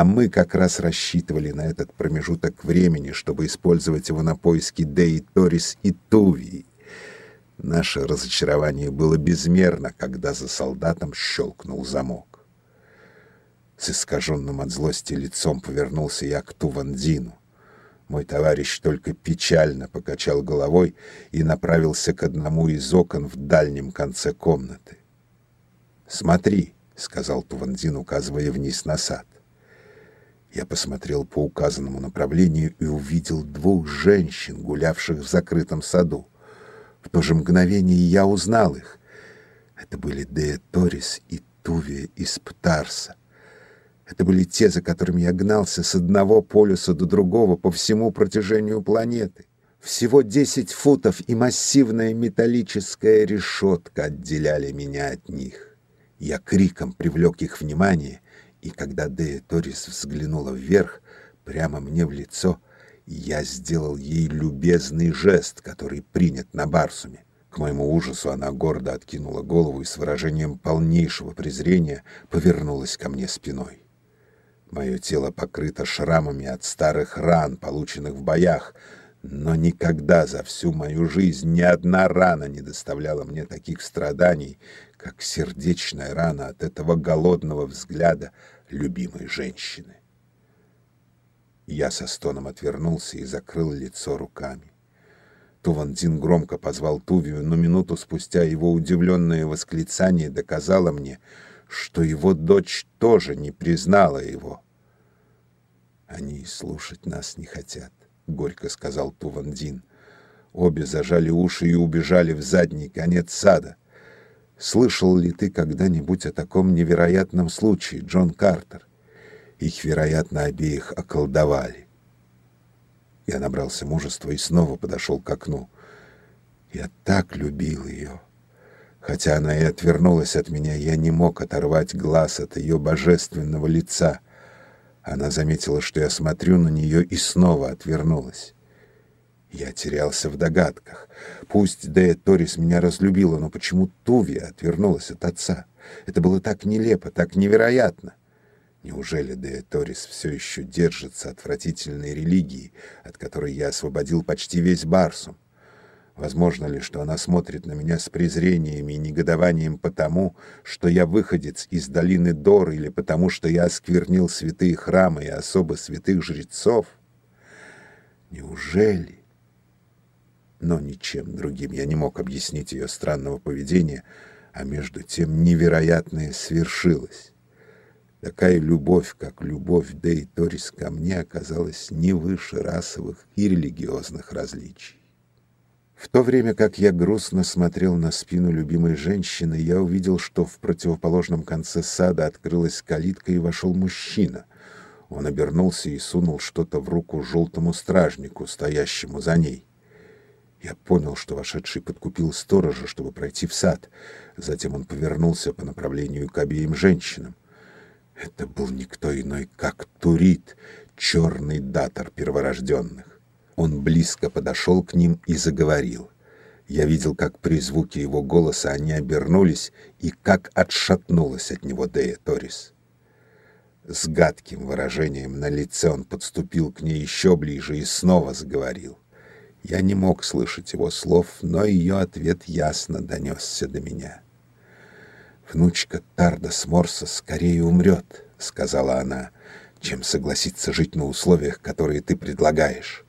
А мы как раз рассчитывали на этот промежуток времени, чтобы использовать его на поиски Деи Торис и Тувии. Наше разочарование было безмерно, когда за солдатом щелкнул замок. С искаженным от злости лицом повернулся я к Тувандину. Мой товарищ только печально покачал головой и направился к одному из окон в дальнем конце комнаты. «Смотри», — сказал Тувандин, указывая вниз на сад. Я посмотрел по указанному направлению и увидел двух женщин, гулявших в закрытом саду. В то же мгновение я узнал их. Это были Дея Торис и Тувия из Птарса. Это были те, за которыми я гнался с одного полюса до другого по всему протяжению планеты. Всего десять футов и массивная металлическая решетка отделяли меня от них. Я криком привлек их внимание, и когда Дея Торис взглянула вверх, прямо мне в лицо — я сделал ей любезный жест, который принят на Барсуме. К моему ужасу она гордо откинула голову и с выражением полнейшего презрения повернулась ко мне спиной. Мое тело покрыто шрамами от старых ран, полученных в боях, но никогда за всю мою жизнь ни одна рана не доставляла мне таких страданий, как сердечная рана от этого голодного взгляда любимой женщины. Я со стоном отвернулся и закрыл лицо руками. Тувандин громко позвал Тувию, но минуту спустя его удивленное восклицание доказало мне, что его дочь тоже не признала его. «Они слушать нас не хотят», — горько сказал Тувандин. Обе зажали уши и убежали в задний конец сада. «Слышал ли ты когда-нибудь о таком невероятном случае, Джон Картер? Их, вероятно, обеих околдовали. Я набрался мужества и снова подошел к окну. Я так любил ее. Хотя она и отвернулась от меня, я не мог оторвать глаз от ее божественного лица. Она заметила, что я смотрю на нее, и снова отвернулась. Я терялся в догадках. Пусть Дея Торис меня разлюбила, но почему Тувия отвернулась от отца? Это было так нелепо, так невероятно. Неужели Дея Торис все еще держится отвратительной религии, от которой я освободил почти весь Барсум? Возможно ли, что она смотрит на меня с презрением и негодованием потому, что я выходец из долины Дор, или потому, что я осквернил святые храмы и особо святых жрецов? Неужели? Но ничем другим я не мог объяснить ее странного поведения, а между тем невероятное свершилось. Такая любовь, как любовь Дей Торис ко мне, оказалась не выше расовых и религиозных различий. В то время как я грустно смотрел на спину любимой женщины, я увидел, что в противоположном конце сада открылась калитка и вошел мужчина. Он обернулся и сунул что-то в руку желтому стражнику, стоящему за ней. Я понял, что вошедший подкупил сторожа, чтобы пройти в сад. Затем он повернулся по направлению к обеим женщинам. Это был никто иной, как Турит, черный датор перворожденных. Он близко подошел к ним и заговорил. Я видел, как при звуке его голоса они обернулись и как отшатнулась от него Дея Торис. С гадким выражением на лице он подступил к ней еще ближе и снова заговорил. Я не мог слышать его слов, но ее ответ ясно донесся до меня. «Внучка Тарда Сморса скорее умрет», — сказала она, — «чем согласиться жить на условиях, которые ты предлагаешь».